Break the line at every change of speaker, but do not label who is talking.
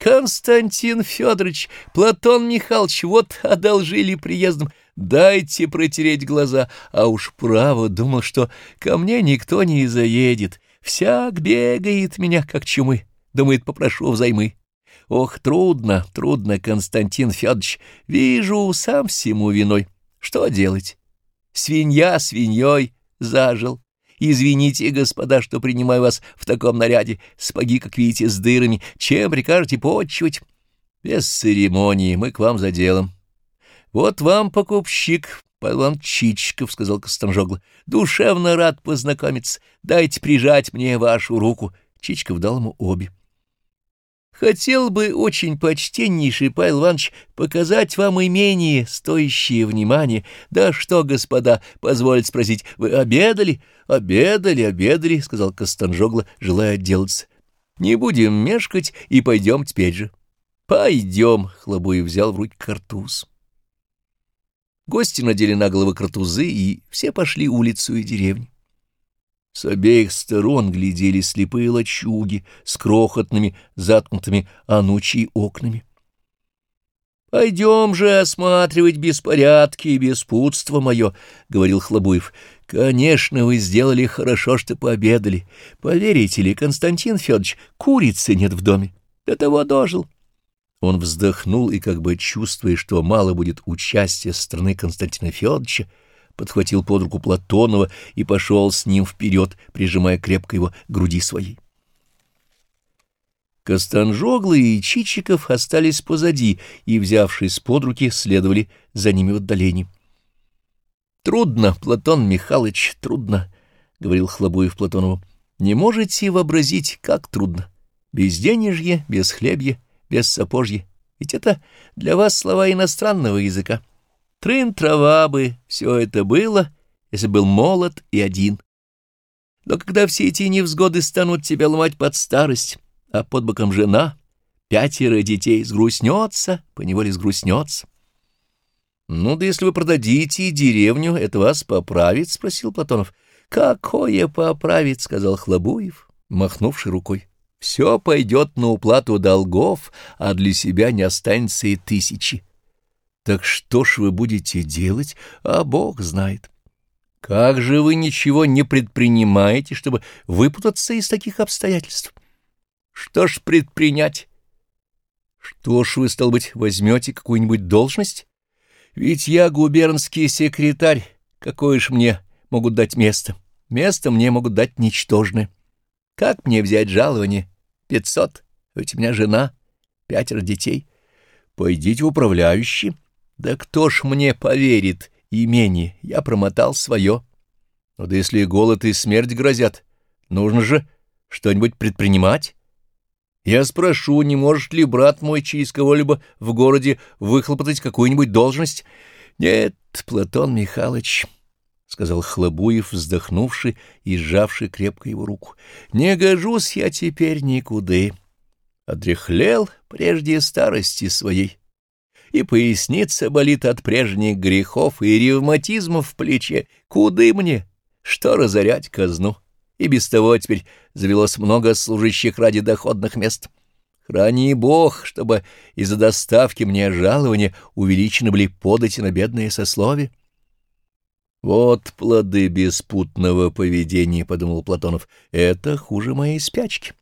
Константин Федорович, Платон Михайлович, вот одолжили приездом. Дайте протереть глаза, а уж право думал, что ко мне никто не заедет. Всяк бегает меня, как чумы. Думает, попрошу взаймы. Ох, трудно, трудно, Константин Федорович. Вижу, сам всему виной. Что делать? Свинья свиньей зажил. Извините, господа, что принимаю вас в таком наряде. Спаги, как видите, с дырами. Чем прикажете почивать? Без церемонии, мы к вам за делом. Вот вам покупщик, Павел Чичиков, — сказал Костанжогла. Душевно рад познакомиться. Дайте прижать мне вашу руку. Чичиков дал ему обе. Хотел бы очень почтеннейший Павел Иванович показать вам имение, стоящее внимания. Да что, господа, позвольте спросить, вы обедали? Обедали, обедали, — сказал Костанжогла, желая отделаться. Не будем мешкать и пойдем теперь же. Пойдем, — Хлобуев взял в руки картуз. Гости надели на головы картузы, и все пошли улицу и деревню. С обеих сторон глядели слепые лачуги с крохотными, заткнутыми анучьи окнами. — Пойдем же осматривать беспорядки и беспутство мое, — говорил Хлобуев. — Конечно, вы сделали хорошо, что пообедали. Поверите ли, Константин Федорович, курицы нет в доме. До того дожил. Он вздохнул и, как бы чувствуя, что мало будет участия со стороны Константина Федоровича, подхватил под руку Платонова и пошел с ним вперед, прижимая крепко его груди своей. Костанжоглы и Чичиков остались позади и, взявшись под руки, следовали за ними в отдалении. — Трудно, Платон Михайлович, трудно, — говорил Хлобуев Платонову. — Не можете вообразить, как трудно. Безденежье, без хлебья, без сапожья. Ведь это для вас слова иностранного языка. Трын трава бы, все это было, если был молод и один. Но когда все эти невзгоды станут тебя ломать под старость, а под боком жена, пятеро детей, сгрустнется, поневоле сгрустнется. — Ну да если вы продадите деревню, это вас поправит? — спросил Платонов. — Какое поправит? — сказал Хлобуев, махнувший рукой. — Все пойдет на уплату долгов, а для себя не останется и тысячи. Так что ж вы будете делать, а Бог знает. Как же вы ничего не предпринимаете, чтобы выпутаться из таких обстоятельств? Что ж предпринять? Что ж вы, стал быть, возьмете какую-нибудь должность? Ведь я губернский секретарь, какое ж мне могут дать место? Место мне могут дать ничтожное. Как мне взять жалование? Пятьсот. Ведь у меня жена, пятеро детей. Пойдите в управляющий. Да кто ж мне поверит, имени, я промотал свое. Но да если голод и смерть грозят, нужно же что-нибудь предпринимать. Я спрошу, не может ли брат мой через кого-либо в городе выхлопотать какую-нибудь должность? Нет, Платон Михайлович, — сказал Хлобуев, вздохнувший и сжавший крепко его руку, — не гожусь я теперь никуда. Отрехлел прежде старости своей и поясница болит от прежних грехов и ревматизма в плече. Куды мне? Что разорять казну? И без того теперь завелось много служащих ради доходных мест. Храни Бог, чтобы из-за доставки мне жалования увеличены были подати на бедные сословия. «Вот плоды беспутного поведения», — подумал Платонов, — «это хуже моей спячки».